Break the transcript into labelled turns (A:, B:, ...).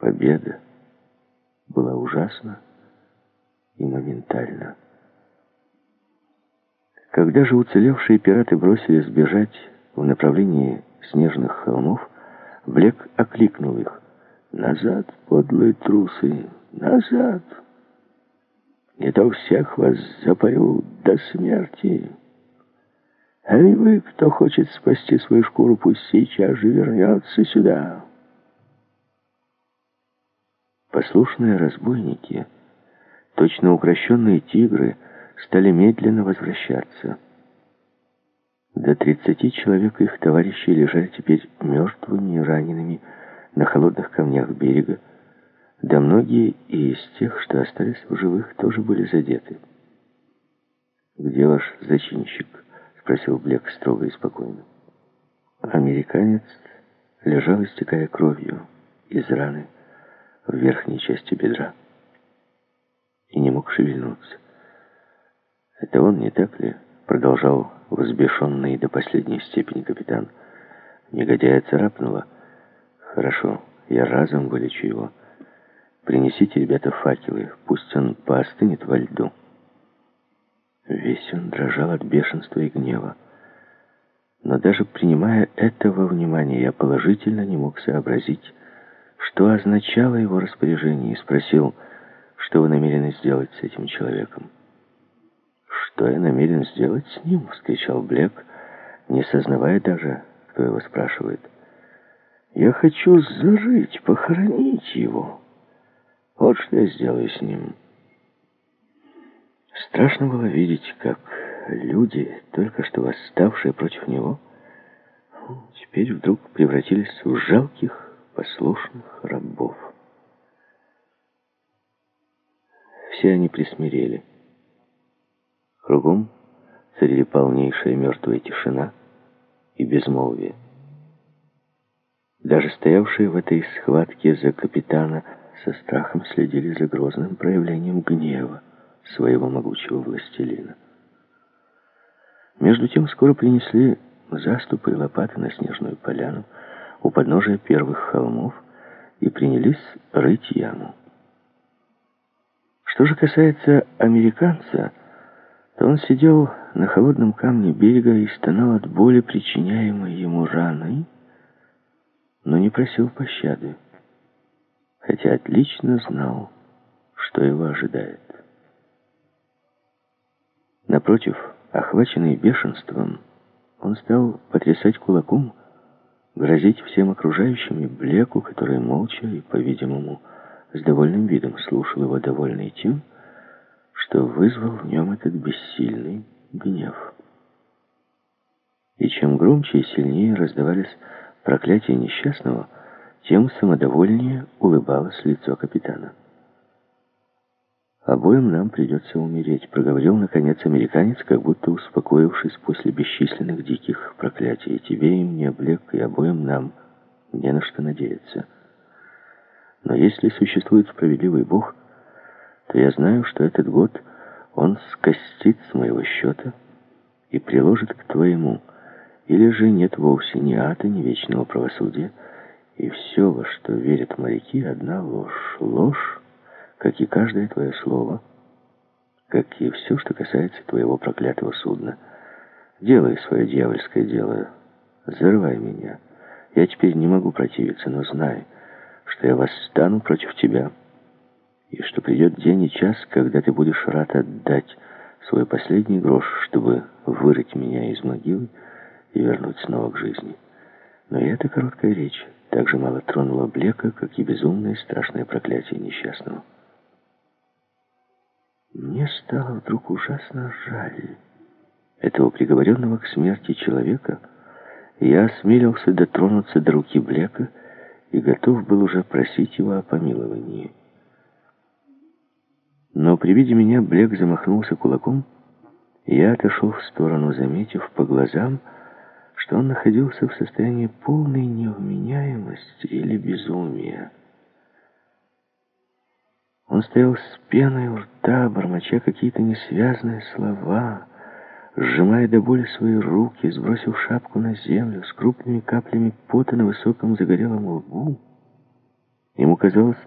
A: Победа была ужасна и моментальна. Когда же уцелевшие пираты бросились бежать в направлении снежных холмов, Блек окликнул их. «Назад, подлые трусы! Назад! Не то всех вас запою до смерти!» А и вы, кто хочет спасти свою шкуру, пусть сейчас же вернется сюда. Послушные разбойники, точно укращенные тигры, стали медленно возвращаться. До тридцати человек их товарищей лежали теперь мертвыми и ранеными на холодных камнях берега, да многие и из тех, что остались в живых, тоже были задеты. «Где ваш зачинщик?» спросил Блек строго и спокойно. Американец лежал, истекая кровью из раны в верхней части бедра и не мог шевельнуться. «Это он, не так ли?» — продолжал возбешенный до последней степени капитан. Негодяя царапнула. «Хорошо, я разом вылечу его. Принесите, ребята, факелы, пусть он поостынет во льду». Весь он дрожал от бешенства и гнева. Но даже принимая этого внимания, я положительно не мог сообразить, что означало его распоряжение, и спросил, что вы намерены сделать с этим человеком. «Что я намерен сделать с ним?» — вскричал Блек, не сознавая даже, кто его спрашивает. «Я хочу зарыть, похоронить его. Вот что я сделаю с ним». Страшно было видеть, как люди, только что восставшие против него, теперь вдруг превратились в жалких, послушных рабов. Все они присмирели. Кругом царили полнейшая мертвая тишина и безмолвие. Даже стоявшие в этой схватке за капитана со страхом следили за грозным проявлением гнева своего могучего властелина. Между тем скоро принесли заступы и лопаты на снежную поляну у подножия первых холмов и принялись рыть яму. Что же касается американца, то он сидел на холодном камне берега и стонал от боли, причиняемой ему раной, но не просил пощады, хотя отлично знал, что его ожидает. Напротив, охваченный бешенством, он стал потрясать кулаком, грозить всем окружающим и Блеку, который молча и, по-видимому, с довольным видом слушал его, довольный тем, что вызвал в нем этот бессильный гнев. И чем громче и сильнее раздавались проклятия несчастного, тем самодовольнее улыбалось лицо капитана. «Обоим нам придется умереть», — проговорил, наконец, американец, как будто успокоившись после бесчисленных диких проклятий. «Тебе и мне, Блек, и обоим нам не на что надеяться. Но если существует справедливый Бог, то я знаю, что этот год он скостит с моего счета и приложит к твоему, или же нет вовсе ни ада, ни вечного правосудия, и все, во что верят моряки, одна ложь. Ложь, как и каждое твое слово, как и все, что касается твоего проклятого судна. Делай свое дьявольское дело, зарывай меня. Я теперь не могу противиться, но знай, что я восстану против тебя, и что придет день и час, когда ты будешь рад отдать свой последний грош, чтобы вырыть меня из могилы и вернуть снова к жизни. Но и эта короткая речь так же мало тронула Блека, как и безумное страшное проклятие несчастного. Мне стало вдруг ужасно жаль этого приговоренного к смерти человека, я осмелился дотронуться до руки Блека и готов был уже просить его о помиловании. Но при виде меня Блек замахнулся кулаком, и я отошел в сторону, заметив по глазам, что он находился в состоянии полной невменяемости или безумия. Он стоял с пеной у рта, бормоча какие-то несвязные слова, сжимая до боли свои руки, сбросив шапку на землю с крупными каплями пота на высоком загорелом лбу. Ему казалось,